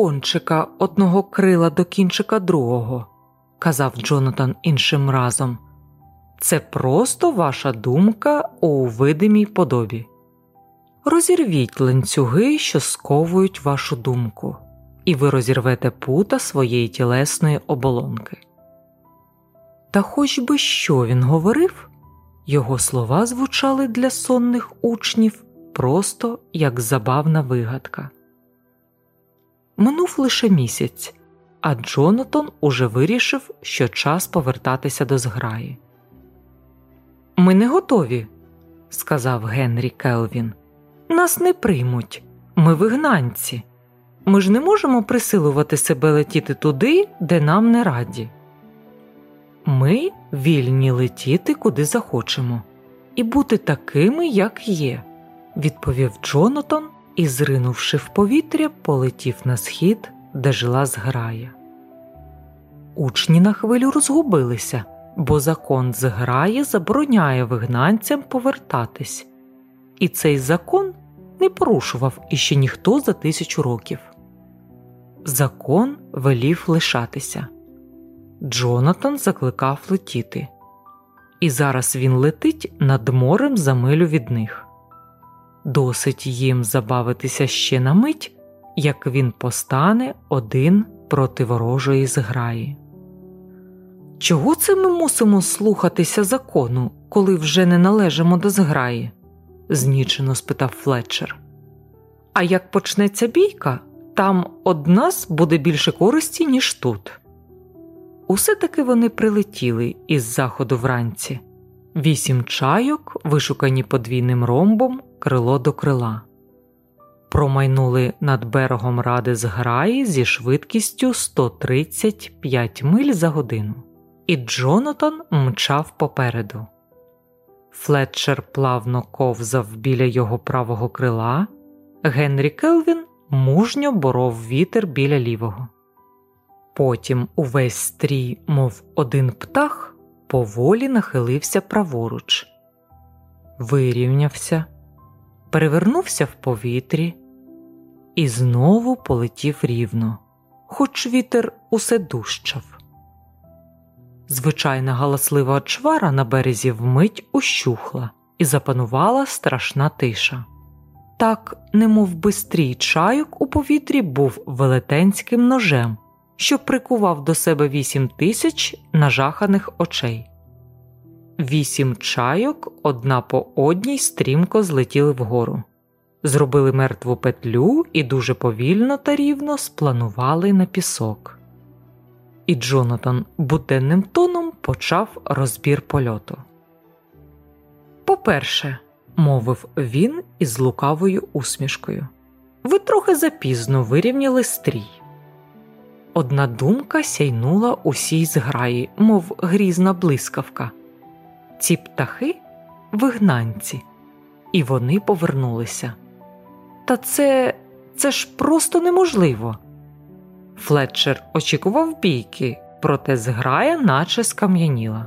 кончика одного крила до кінчика другого, казав Джонатан іншим разом. Це просто ваша думка у видимій подобі. Розірвіть ланцюги, що сковують вашу думку, і ви розірвете пута своєї тілесної оболонки. Та хоч би що він говорив, його слова звучали для сонних учнів просто як забавна вигадка. Минув лише місяць, а Джонатан уже вирішив, що час повертатися до зграї. Ми не готові, сказав Генрі Келвін. Нас не приймуть, ми вигнанці. Ми ж не можемо присилувати себе летіти туди, де нам не раді. Ми вільні летіти куди захочемо, і бути такими, як є, відповів Джонатан і, зринувши в повітря, полетів на схід, де жила зграя. Учні на хвилю розгубилися, бо закон зграї забороняє вигнанцям повертатись, і цей закон не порушував іще ніхто за тисячу років. Закон велів лишатися. Джонатан закликав летіти, і зараз він летить над морем за милю від них. Досить їм забавитися ще на мить, як він постане один проти ворожої зграї. Чого це ми мусимо слухатися закону, коли вже не належимо до зграї? знічено спитав Флетчер. А як почнеться бійка, там од нас буде більше користі, ніж тут. Усе таки вони прилетіли із заходу вранці вісім чайок, вишукані подвійним ромбом, крило до крила. Промайнули над берегом ради зграї зі швидкістю 135 миль за годину, і Джонатан мчав попереду. Флетчер плавно ковзав біля його правого крила, Генрі Келвін мужньо боров вітер біля лівого. Потім увесь стрій, мов один птах, поволі нахилився праворуч, вирівнявся, перевернувся в повітрі і знову полетів рівно, хоч вітер усе дужчав. Звичайна галаслива чвара на березі вмить ущухла і запанувала страшна тиша. Так, немов би стрій чайок у повітрі був велетенським ножем, що прикував до себе вісім тисяч нажаханих очей. Вісім чайок одна по одній стрімко злетіли вгору, зробили мертву петлю і дуже повільно та рівно спланували на пісок. І Джонатан буденним тоном почав розбір польоту. По-перше, мовив він із лукавою усмішкою, ви трохи запізно вирівняли стрій. Одна думка сяйнула усій зграї, мов грізна блискавка. Ці птахи вигнанці, і вони повернулися. Та це це ж просто неможливо. Флетчер очікував бійки, проте зграя наче скам'яніла.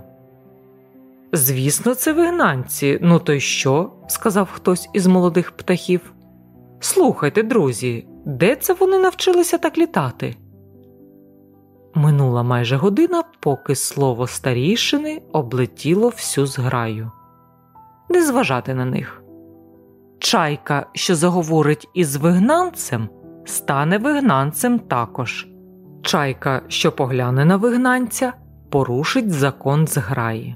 Звісно, це вигнанці, ну то й що? сказав хтось із молодих птахів. Слухайте, друзі, де це вони навчилися так літати? Минула майже година, поки слово старішини облетіло всю зграю. Не зважати на них. Чайка, що заговорить із вигнанцем, стане вигнанцем також. Чайка, що погляне на вигнанця, порушить закон зграї.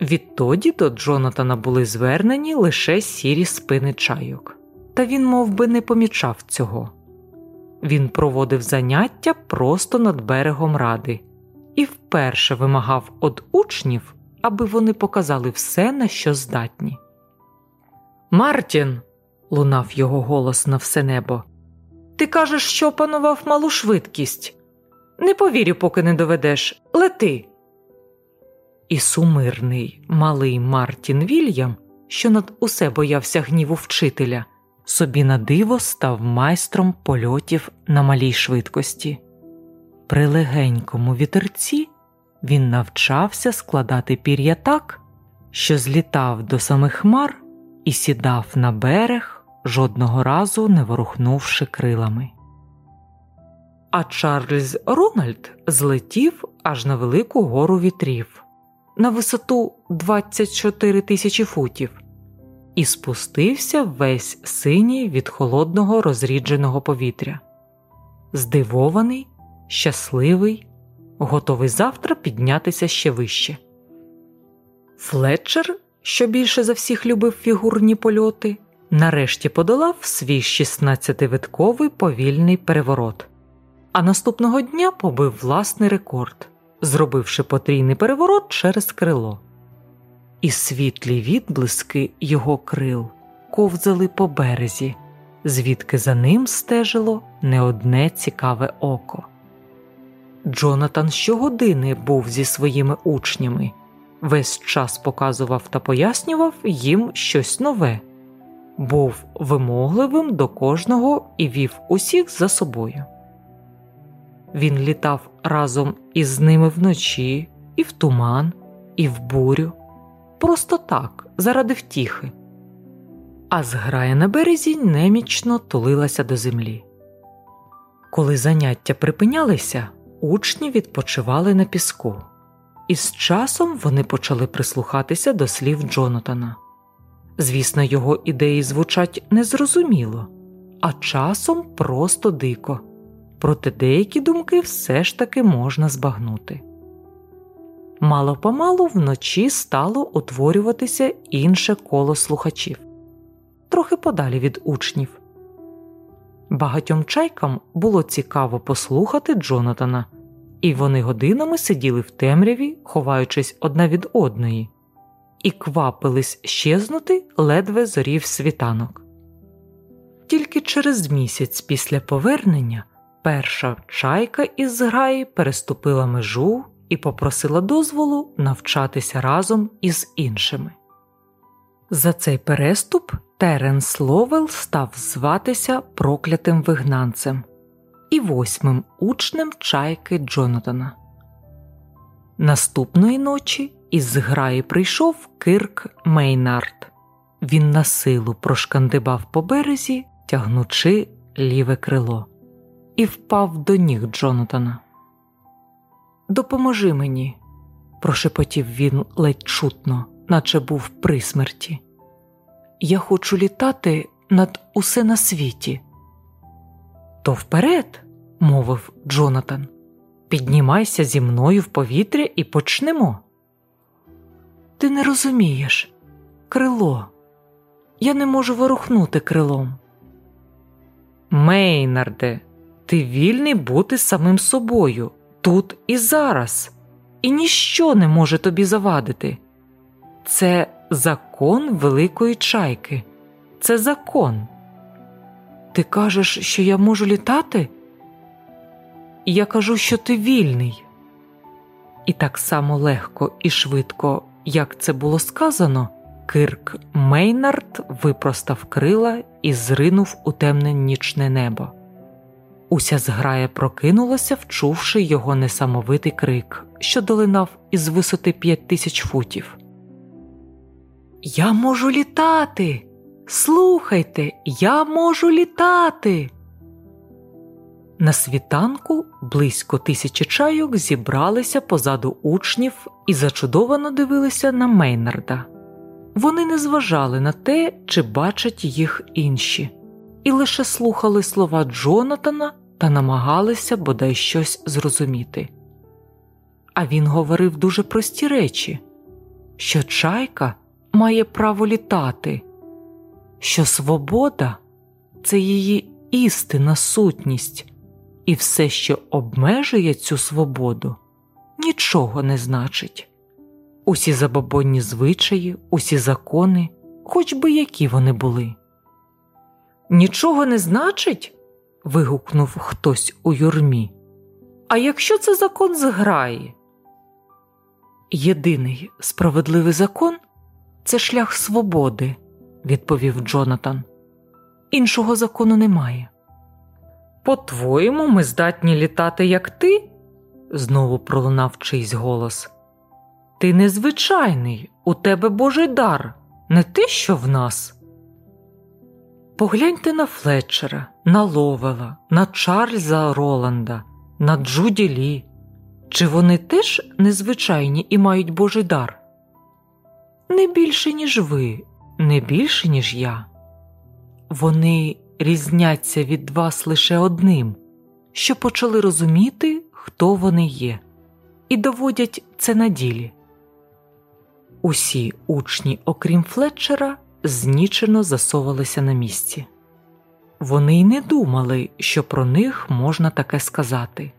Відтоді до Джонатана були звернені лише сірі спини чайок, та він мов би, не помічав цього. Він проводив заняття просто над берегом ради і вперше вимагав від учнів, аби вони показали все, на що здатні. Мартін, лунав його голос на все небо, ти кажеш, що опанував малу швидкість. Не повірю, поки не доведеш. Лети. І сумирний малий Мартін Вільям, що над усе боявся гніву вчителя собі на диво став майстром польотів на малій швидкості. При легенькому вітерці він навчався складати пір'я так, що злітав до самих хмар і сідав на берег, жодного разу не ворухнувши крилами. а Чарльз Рональд злетів аж на велику гору вітрів на висоту 24 тисячі футів і спустився весь синій від холодного розрідженого повітря. Здивований, щасливий, готовий завтра піднятися ще вище. Флетчер, що більше за всіх любив фігурні польоти, нарешті подолав свій 16-витковий повільний переворот, а наступного дня побив власний рекорд, зробивши потрійний переворот через крило. І світлі відблиски його крил ковзали по березі, звідки за ним стежило не одне цікаве око. Джонатан щогодини був зі своїми учнями, весь час показував та пояснював їм щось нове, був вимогливим до кожного і вів усіх за собою. Він літав разом із ними вночі, і в туман, і в бурю, просто так, заради втіхи. А зграя на березі немічно тулилася до землі. Коли заняття припинялися, учні відпочивали на піску, і з часом вони почали прислухатися до слів Джонатана. Звісно, його ідеї звучать незрозуміло, а часом просто дико, проте деякі думки все ж таки можна збагнути. Мало помалу вночі стало утворюватися інше коло слухачів, трохи подалі від учнів. Багатьом чайкам було цікаво послухати Джонатана, і вони годинами сиділи в темряві, ховаючись одна від одної, і квапились щезнути ледве зорів світанок. Тільки через місяць після повернення перша чайка із зграї переступила межу і попросила дозволу навчатися разом із іншими. За цей переступ Теренс Ловел став зватися проклятим вигнанцем і восьмим учнем чайки Джонатана. Наступної ночі із зграї прийшов Кирк Мейнард. Він на силу прошкандибав по березі, тягнучи ліве крило, і впав до ніг Джонатана. Допоможи мені, прошепотів він ледь чутно, наче був при смерті. Я хочу літати над усе на світі. То вперед, мовив Джонатан, піднімайся зі мною в повітря і почнемо. Ти не розумієш крило. Я не можу ворухнути крилом. Мейнарде, ти вільний бути самим собою тут і зараз, і ніщо не може тобі завадити. Це закон великої чайки, це закон. Ти кажеш, що я можу літати? Я кажу, що ти вільний. І так само легко і швидко, як це було сказано, Кирк Мейнард випростав крила і зринув у темне нічне небо. Уся зграя прокинулася, вчувши його несамовитий крик, що долинав із висоти п'ять тисяч футів. Я можу літати. Слухайте, я можу літати. На світанку близько тисячі чайок зібралися позаду учнів і зачудовано дивилися на Мейнарда. Вони не зважали на те, чи бачать їх інші, і лише слухали слова Джонатана та намагалися бодай щось зрозуміти. А він говорив дуже прості речі, що чайка має право літати, що свобода це її істинна сутність, і все, що обмежує цю свободу, нічого не значить. Усі забобонні звичаї, усі закони, хоч би які вони були. Нічого не значить. вигукнув хтось у юрмі. А якщо це закон зграє? Єдиний справедливий закон це шлях свободи, відповів Джонатан. Іншого закону немає. По-твоєму, ми здатні літати, як ти? знову пролунав чийсь голос. Ти незвичайний, у тебе божий дар, не те, що в нас. Погляньте на Флетчера, на Ловела, на Чарльза Роланда, на Джуді Лі. Чи вони теж незвичайні і мають Божий дар? Не більше, ніж ви, не більше, ніж я. Вони різняться від вас лише одним, що почали розуміти, хто вони є, і доводять це на ділі. Усі учні, окрім Флетчера, знічено засовувалися на місці. Вони й не думали, що про них можна таке сказати.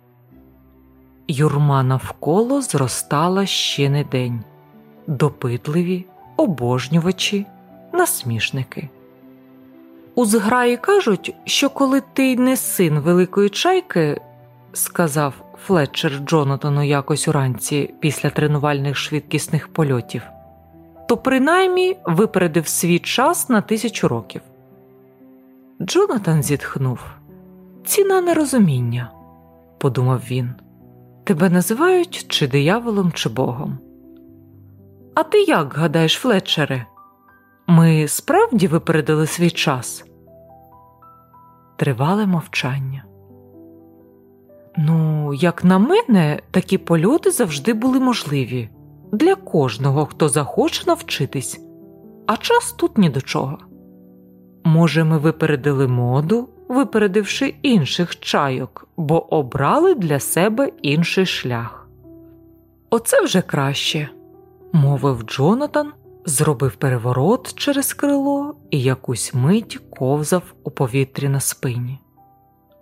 Юрма навколо зростала ще не день допитливі, обожнювачі, насмішники. У зграї кажуть, що коли ти не син великої чайки, сказав Флетчер Джонатану якось уранці після тренувальних швидкісних польотів, то принаймні випередив свій час на тисячу років. Джонатан зітхнув ціна нерозуміння, подумав він. Тебе називають чи дияволом, чи богом. А ти як гадаєш, Флетчере? Ми справді випередили свій час? Тривале мовчання. Ну, як на мене, такі польоти завжди були можливі для кожного, хто захоче навчитись, а час тут ні до чого. Може, ми випередили моду, випередивши інших чайок, бо обрали для себе інший шлях. Оце вже краще, мовив Джонатан, зробив переворот через крило і якусь мить ковзав у повітрі на спині.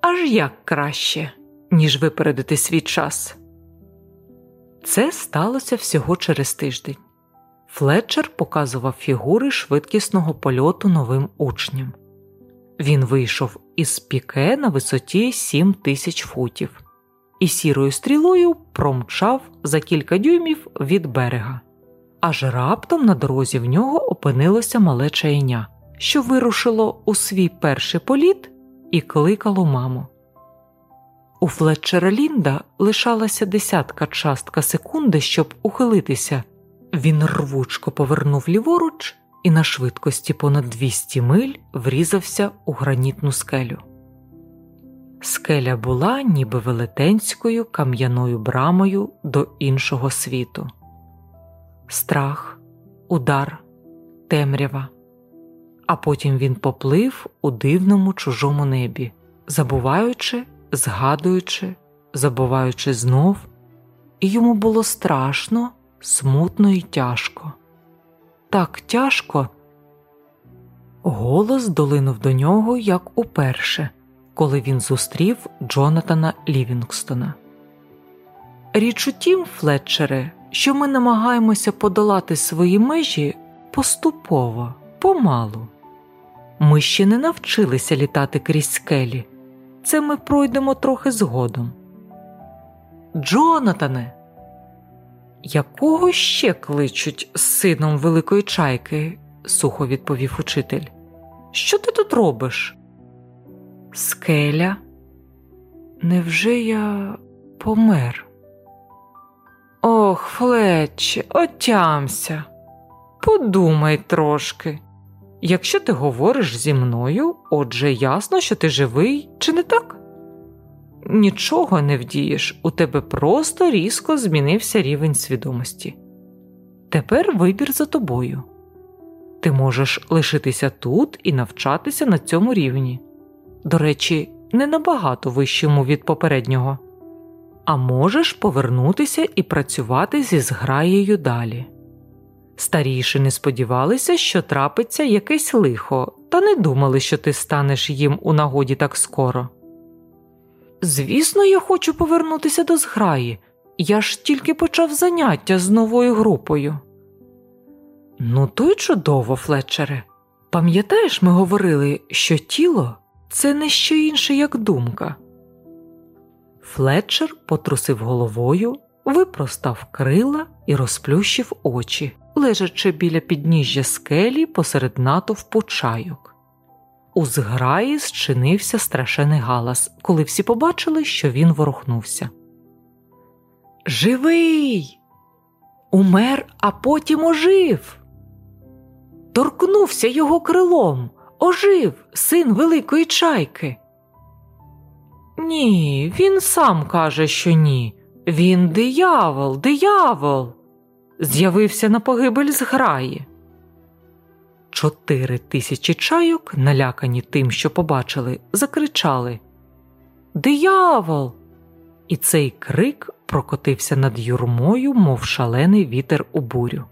Аж як краще, ніж випередити свій час. Це сталося всього через тиждень. Флетчер показував фігури швидкісного польоту новим учням. Він вийшов із піке на висоті 7 тисяч футів і сірою стрілою промчав за кілька дюймів від берега. Аж раптом на дорозі в нього опинилося мале чайня, що вирушило у свій перший політ і кликало маму. У Флетчера Лінда лишалася десятка частка секунди, щоб ухилитися. Він рвучко повернув ліворуч і на швидкості понад 200 миль врізався у гранітну скелю. Скеля була ніби велетенською кам'яною брамою до іншого світу. Страх, удар, темрява. А потім він поплив у дивному чужому небі, забуваючи, згадуючи, забуваючи знов, і йому було страшно, смутно і тяжко так тяжко. Голос долинув до нього як уперше, коли він зустрів Джонатана Лівінгстона. Річ у тім, Флетчере, що ми намагаємося подолати свої межі поступово, помалу. Ми ще не навчилися літати крізь скелі. Це ми пройдемо трохи згодом. Джонатане, якого ще кличуть сином великої чайки? сухо відповів учитель. Що ти тут робиш? Скеля? Невже я помер? Ох, Флетче, отямся. Подумай трошки. Якщо ти говориш зі мною, отже ясно, що ти живий, чи не так? нічого не вдієш, у тебе просто різко змінився рівень свідомості. Тепер вибір за тобою. Ти можеш лишитися тут і навчатися на цьому рівні. До речі, не набагато вищому від попереднього, а можеш повернутися і працювати зі зграєю далі. Старіші не сподівалися, що трапиться якесь лихо, та не думали, що ти станеш їм у нагоді так скоро. Звісно, я хочу повернутися до зграї. Я ж тільки почав заняття з новою групою. Ну, то й чудово, Флетчере. Пам'ятаєш, ми говорили, що тіло це не що інше, як думка. Флетчер потрусив головою, випростав крила і розплющив очі, лежачи біля підніжжя скелі посеред натовпу чайок. У зграї зчинився страшений галас, коли всі побачили, що він ворухнувся. Живий! Умер, а потім ожив. Торкнувся його крилом, ожив син великої чайки. Ні, він сам каже, що ні. Він диявол, диявол. З'явився на погибель зграї. Чотири тисячі чайок, налякані тим, що побачили, закричали Диявол! І цей крик прокотився над юрмою, мов шалений вітер у бурю.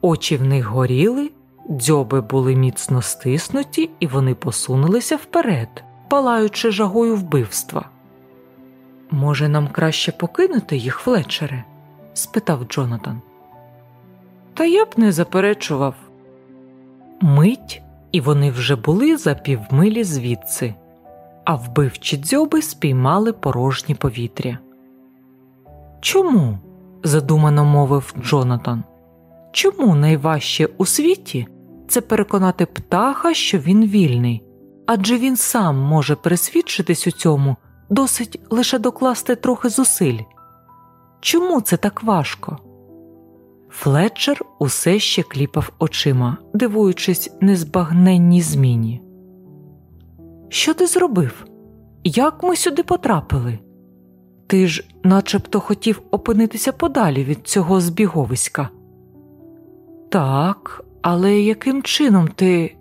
Очі в них горіли, дзьоби були міцно стиснуті, і вони посунулися вперед, палаючи жагою вбивства. Може, нам краще покинути їх, Флетчере? спитав Джонатан. Та я б не заперечував. Мить, і вони вже були за півмилі звідси, а вбивчі дзьоби спіймали порожні повітря. Чому? задумано мовив Джонатан. Чому найважче у світі це переконати птаха, що він вільний, адже він сам може пересвідчитись у цьому, досить лише докласти трохи зусиль. Чому це так важко? Флетчер усе ще кліпав очима, дивуючись незбагненній зміні. Що ти зробив? Як ми сюди потрапили? Ти ж начебто хотів опинитися подалі від цього збіговиська. Так, але яким чином ти.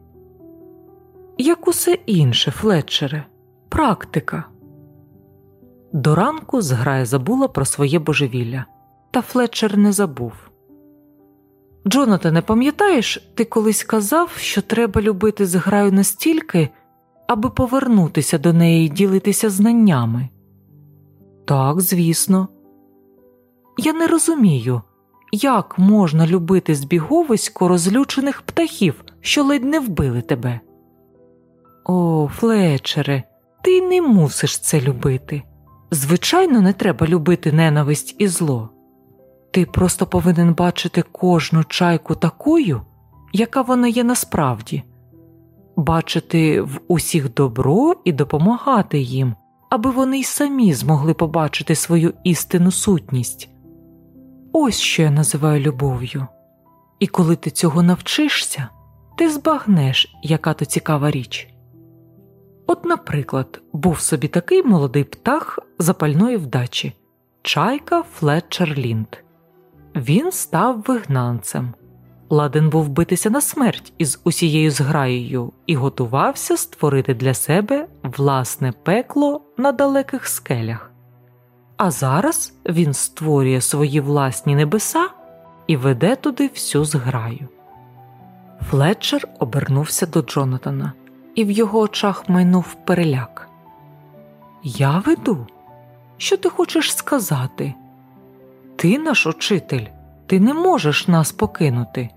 Як усе інше, Флетчере, практика. До ранку зграя забула про своє божевілля, та Флетчер не забув. Джонатане, пам'ятаєш, ти колись казав, що треба любити зграю настільки, аби повернутися до неї і ділитися знаннями? Так, звісно. Я не розумію, як можна любити збіговисько розлючених птахів, що ледь не вбили тебе. О, Флетчере, ти не мусиш це любити. Звичайно, не треба любити ненависть і зло. Ти просто повинен бачити кожну чайку такою, яка вона є насправді, бачити в усіх добро і допомагати їм, аби вони й самі змогли побачити свою істинну сутність. Ось що я називаю любов'ю. І коли ти цього навчишся, ти збагнеш, яка то цікава річ. От, наприклад, був собі такий молодий птах запальної вдачі чайка Флетчер Лінд. Він став вигнанцем. Ладен був битися на смерть із усією зграєю і готувався створити для себе власне пекло на далеких скелях. А зараз він створює свої власні небеса і веде туди всю зграю. Флетчер обернувся до Джонатана, і в його очах майнув переляк. Я веду? Що ти хочеш сказати? Ти наш учитель, ти не можеш нас покинути.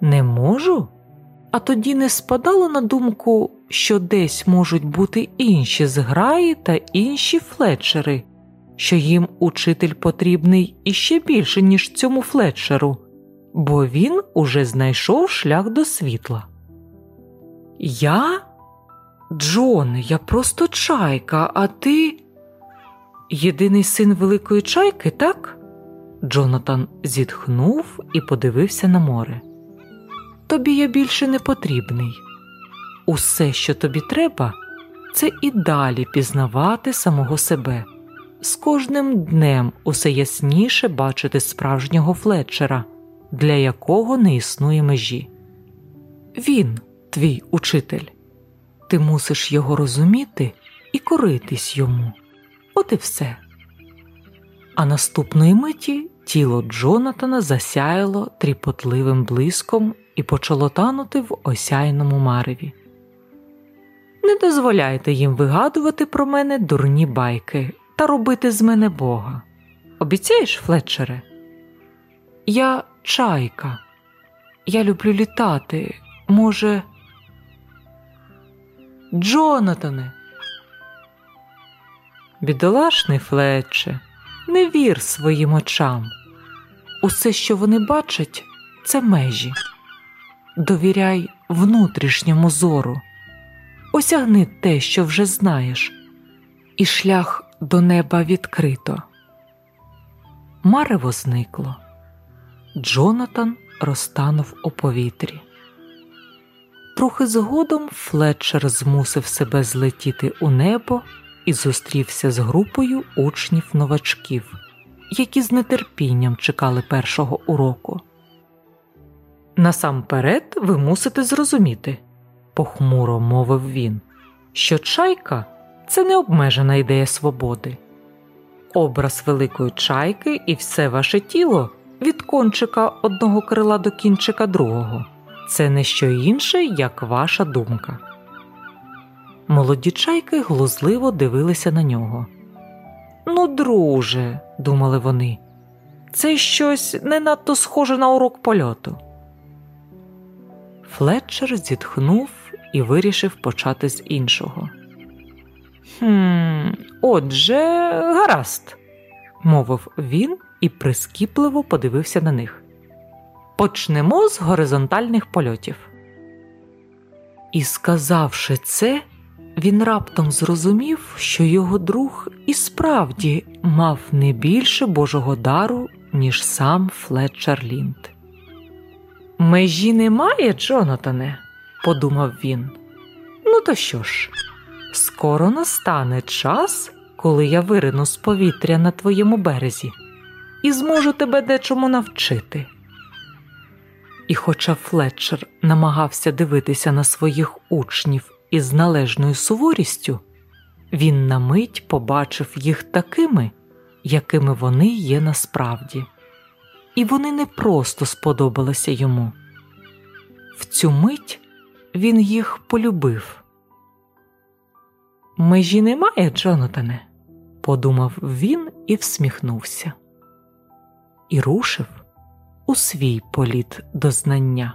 Не можу? А тоді не спадало на думку, що десь можуть бути інші зграї та інші флетчери, що їм учитель потрібний іще більше, ніж цьому флетчеру, бо він уже знайшов шлях до світла. Я? Джоне, я просто чайка, а ти. Єдиний син великої чайки, так? Джонатан зітхнув і подивився на море. Тобі я більше не потрібний. Усе, що тобі треба, це і далі пізнавати самого себе, з кожним днем усе ясніше бачити справжнього флетчера, для якого не існує межі. Він, твій учитель, ти мусиш його розуміти і коритись йому. От і все. А наступної миті тіло Джонатана засяяло тріпотливим блиском і почало танути в осяйному мареві. Не дозволяйте їм вигадувати про мене дурні байки та робити з мене Бога. Обіцяєш, Флетчере? Я чайка. Я люблю літати. Може. Джонатане. Бідолашний Флетче, не вір своїм очам. Усе, що вони бачать, це межі. Довіряй внутрішньому зору, осягни те, що вже знаєш, і шлях до неба відкрито. Марево зникло. Джонатан розтанув у повітрі. Трохи згодом Флетчер змусив себе злетіти у небо і зустрівся з групою учнів новачків, які з нетерпінням чекали першого уроку. Насамперед ви мусите зрозуміти, похмуро мовив він, що чайка це не обмежена ідея свободи. Образ великої чайки і все ваше тіло від кончика одного крила до кінчика другого це не що інше, як ваша думка. Молоді чайки глузливо дивилися на нього. Ну, друже, думали вони, це щось не надто схоже на урок польоту. Флетчер зітхнув і вирішив почати з іншого. «Хм, Отже, гаразд, мовив він і прискіпливо подивився на них. Почнемо з горизонтальних польотів. І, сказавши це, він раптом зрозумів, що його друг і справді мав не більше Божого дару, ніж сам Флетчер Лінд. Межі немає, Джонатане, подумав він. Ну, то що ж, скоро настане час, коли я вирину з повітря на твоєму березі і зможу тебе дечому навчити. І, хоча Флетчер намагався дивитися на своїх учнів із належною суворістю, він на мить побачив їх такими, якими вони є насправді, і вони не просто сподобалися йому. В цю мить він їх полюбив. Межі немає, Джонатане, подумав він і всміхнувся, і рушив у свій політ до знання.